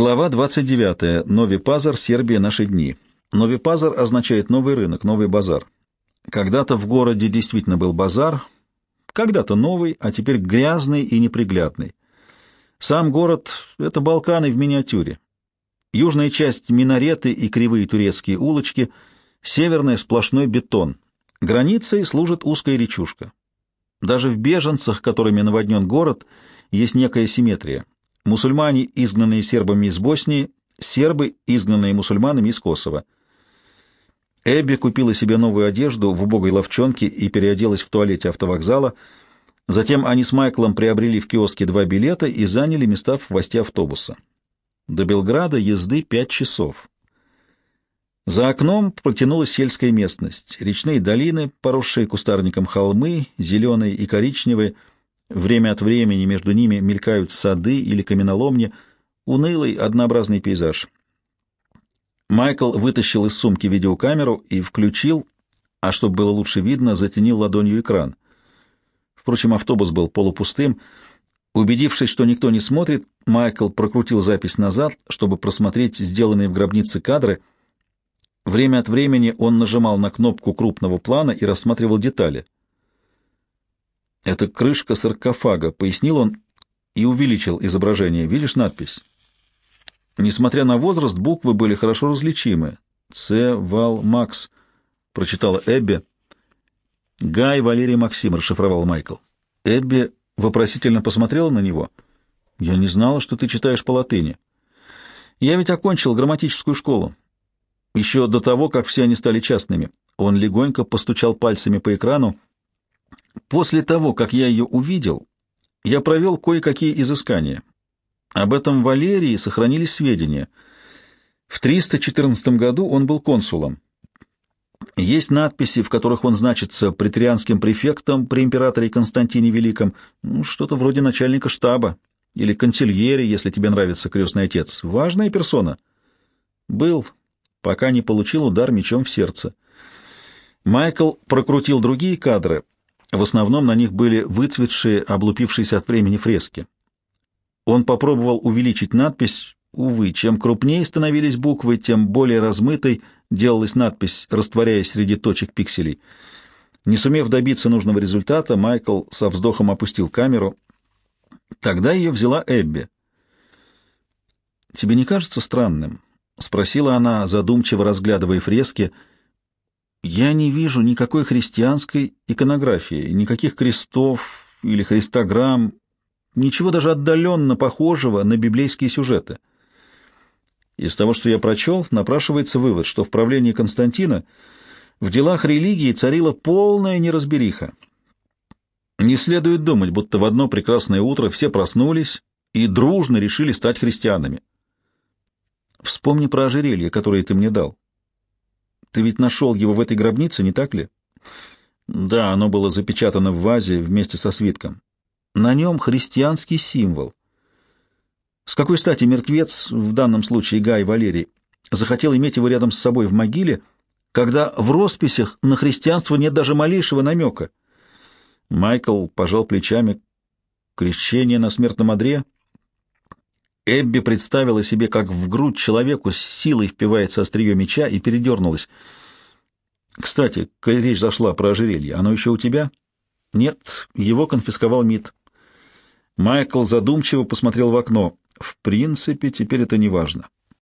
Глава 29. Нови Пазар, Сербия, наши дни. Нови Пазар означает новый рынок, новый базар. Когда-то в городе действительно был базар, когда-то новый, а теперь грязный и неприглядный. Сам город — это Балканы в миниатюре. Южная часть — минареты и кривые турецкие улочки, северная — сплошной бетон. Границей служит узкая речушка. Даже в беженцах, которыми наводнен город, есть некая симметрия. Мусульмане, изгнанные сербами из Боснии, сербы, изгнанные мусульманами из Косово. Эбби купила себе новую одежду в убогой ловчонке и переоделась в туалете автовокзала. Затем они с Майклом приобрели в киоске два билета и заняли места в хвосте автобуса. До Белграда езды пять часов. За окном протянулась сельская местность. Речные долины, поросшие кустарником холмы, зеленые и коричневые — Время от времени между ними мелькают сады или каменоломни, унылый однообразный пейзаж. Майкл вытащил из сумки видеокамеру и включил, а чтобы было лучше видно, затенил ладонью экран. Впрочем, автобус был полупустым. Убедившись, что никто не смотрит, Майкл прокрутил запись назад, чтобы просмотреть сделанные в гробнице кадры. Время от времени он нажимал на кнопку крупного плана и рассматривал детали — «Это крышка саркофага», — пояснил он и увеличил изображение. «Видишь надпись?» Несмотря на возраст, буквы были хорошо различимы. «Ц. Вал Макс», — прочитала Эбби. «Гай Валерий Максим», — расшифровал Майкл. Эбби вопросительно посмотрела на него. «Я не знала, что ты читаешь по латыни. Я ведь окончил грамматическую школу. Еще до того, как все они стали частными». Он легонько постучал пальцами по экрану. После того, как я ее увидел, я провел кое-какие изыскания. Об этом Валерии сохранились сведения. В 314 году он был консулом. Есть надписи, в которых он значится претарианским префектом при императоре Константине Великом, ну, что-то вроде начальника штаба или консильери, если тебе нравится крестный отец. Важная персона. Был, пока не получил удар мечом в сердце. Майкл прокрутил другие кадры, в основном на них были выцветшие, облупившиеся от времени фрески. Он попробовал увеличить надпись. Увы, чем крупнее становились буквы, тем более размытой делалась надпись, растворяясь среди точек пикселей. Не сумев добиться нужного результата, Майкл со вздохом опустил камеру. Тогда ее взяла Эбби. «Тебе не кажется странным?» — спросила она, задумчиво разглядывая фрески — я не вижу никакой христианской иконографии, никаких крестов или христограмм, ничего даже отдаленно похожего на библейские сюжеты. Из того, что я прочел, напрашивается вывод, что в правлении Константина в делах религии царила полная неразбериха. Не следует думать, будто в одно прекрасное утро все проснулись и дружно решили стать христианами. Вспомни про ожерелье, которое ты мне дал. Ты ведь нашел его в этой гробнице, не так ли? Да, оно было запечатано в вазе вместе со свитком. На нем христианский символ. С какой стати мертвец, в данном случае Гай Валерий, захотел иметь его рядом с собой в могиле, когда в росписях на христианство нет даже малейшего намека? Майкл пожал плечами. Крещение на смертном одре — Эбби представила себе, как в грудь человеку с силой впивается острие меча и передернулась. «Кстати, коль речь зашла про ожерелье, оно еще у тебя?» «Нет, его конфисковал МИД». Майкл задумчиво посмотрел в окно. «В принципе, теперь это не важно.